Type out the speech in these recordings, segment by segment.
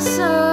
so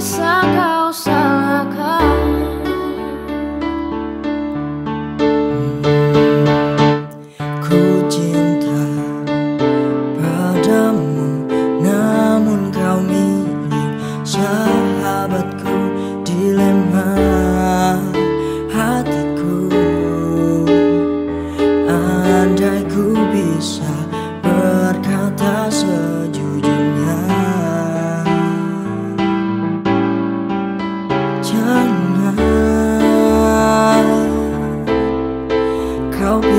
bisa kau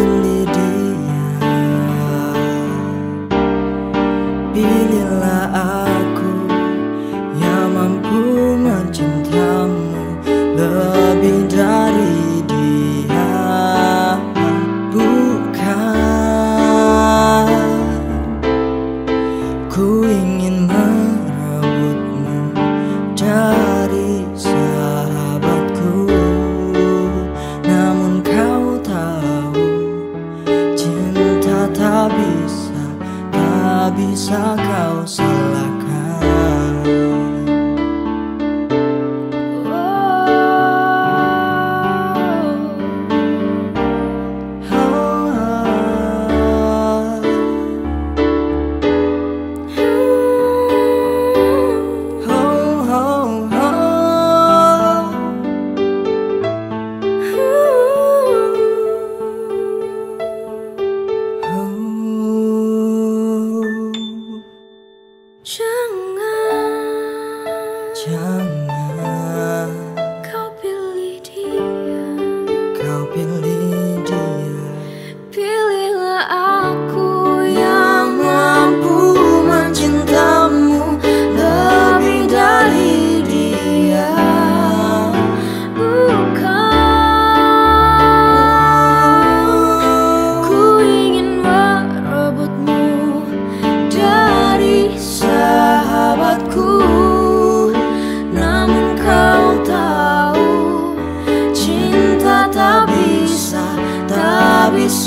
kau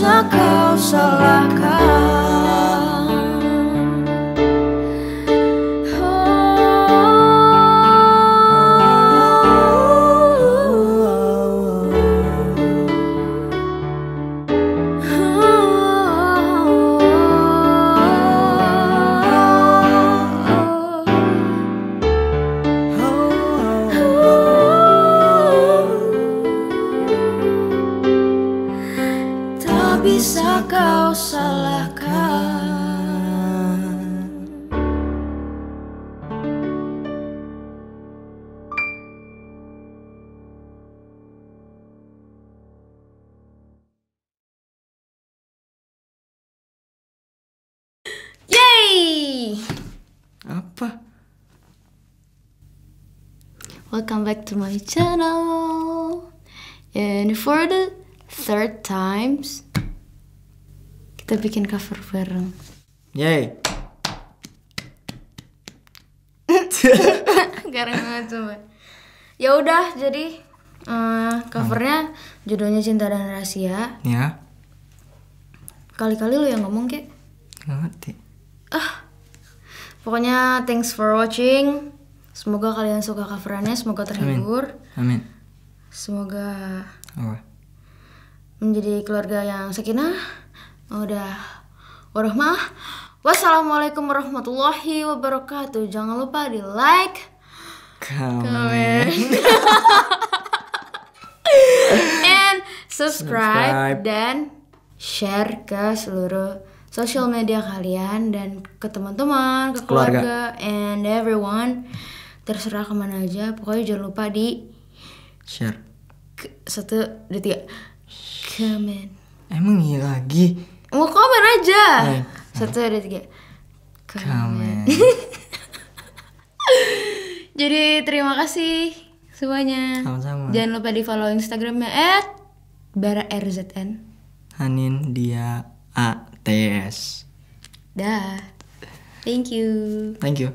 bisa kau salahkan bisa kau salahkan Yay! Apa? Welcome back to my channel. And for the third times, kita bikin cover bareng. Yay. Garang banget coba. Ya udah, jadi eh, covernya judulnya Cinta dan Rahasia. Ya, Kali-kali lu yang ngomong kek. ngerti. Pokoknya thanks for watching. Semoga kalian suka coverannya, semoga terhibur. Amin. Semoga Apa? menjadi keluarga yang sakinah, udah warahmah. Wassalamualaikum warahmatullahi wabarakatuh. Jangan lupa di like, Kamen. and subscribe, Subscribe. dan share ke seluruh sosial media kalian dan ke teman-teman, ke keluarga, Keluarga. and everyone. Terserah ke mana aja, pokoknya jangan lupa di Share. ke- satu dua tiga komen. Emang iya lagi? Mau komen aja. Eh, Satu dua tiga Kamen. Jadi terima kasih semuanya. Sama-sama. Jangan lupa di follow Instagramnya at bara rzn. Hanin Dia ATS. Dah. Thank you. Thank you.